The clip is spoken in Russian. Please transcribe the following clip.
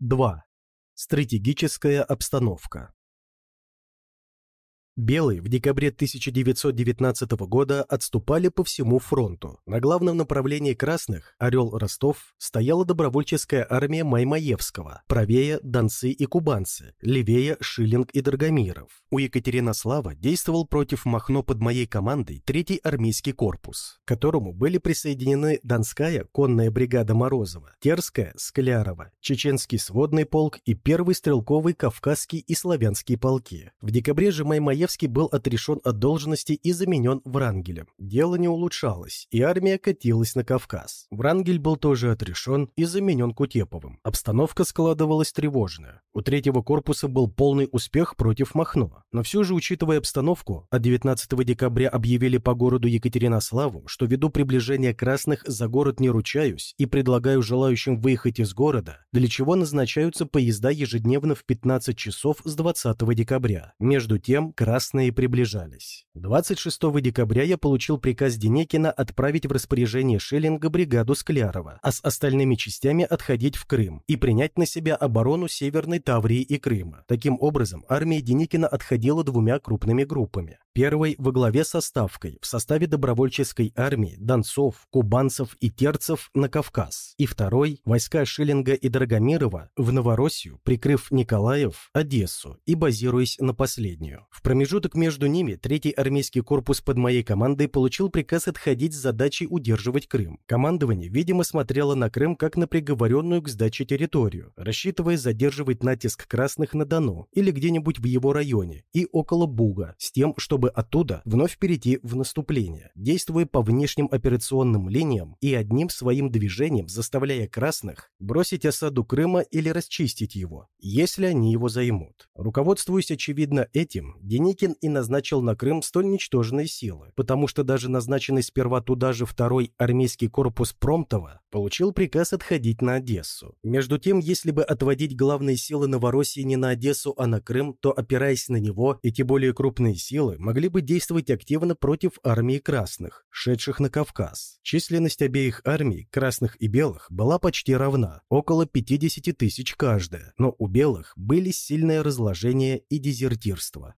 2. Стратегическая обстановка. Белые в декабре 1919 года отступали по всему фронту. На главном направлении красных, Орел-Ростов, стояла добровольческая армия Маймаевского, правее – донцы и кубанцы, левее – Шиллинг и Драгомиров. У Екатеринослава действовал против Махно под моей командой Третий армейский корпус, к которому были присоединены Донская конная бригада Морозова, Терская – Склярова, Чеченский сводный полк и Первый стрелковый Кавказский и Славянский полки. В декабре же Маймаевский Раевский был отрешен от должности и заменен Врангелем. Дело не улучшалось, и армия катилась на Кавказ. Врангель был тоже отрешен и заменен Кутеповым. Обстановка складывалась тревожная. У третьего корпуса был полный успех против Махно. Но все же, учитывая обстановку, от 19 декабря объявили по городу Екатеринославу, что ввиду приближения красных за город не ручаюсь и предлагаю желающим выехать из города, для чего назначаются поезда ежедневно в 15 часов с 20 декабря. Между тем, красные красные приближались. 26 декабря я получил приказ Денекина отправить в распоряжение Шеллинга бригаду Склярова, а с остальными частями отходить в Крым и принять на себя оборону Северной Таврии и Крыма. Таким образом, армия Деникина отходила двумя крупными группами. Первой во главе со Ставкой в составе добровольческой армии донцов, кубанцев и терцев на Кавказ. И второй – войска Шиллинга и Драгомирова в Новороссию, прикрыв Николаев, Одессу и базируясь на последнюю. В промежуток между ними третий армейский корпус под моей командой получил приказ отходить с задачей удерживать Крым. Командование, видимо, смотрело на Крым как на приговоренную к сдаче территорию, рассчитывая задерживать натиск красных на Дону или где-нибудь в его районе и около Буга, с тем, чтобы чтобы оттуда вновь перейти в наступление, действуя по внешним операционным линиям и одним своим движением заставляя красных бросить осаду Крыма или расчистить его, если они его займут. Руководствуясь очевидно этим, Деникин и назначил на Крым столь ничтожные силы, потому что даже назначенный сперва туда же второй армейский корпус Промтова получил приказ отходить на Одессу. Между тем, если бы отводить главные силы Новороссии не на Одессу, а на Крым, то, опираясь на него, эти более крупные силы могли могли бы действовать активно против армии красных, шедших на Кавказ. Численность обеих армий, красных и белых, была почти равна, около 50 тысяч каждая, но у белых были сильное разложение и дезертирство.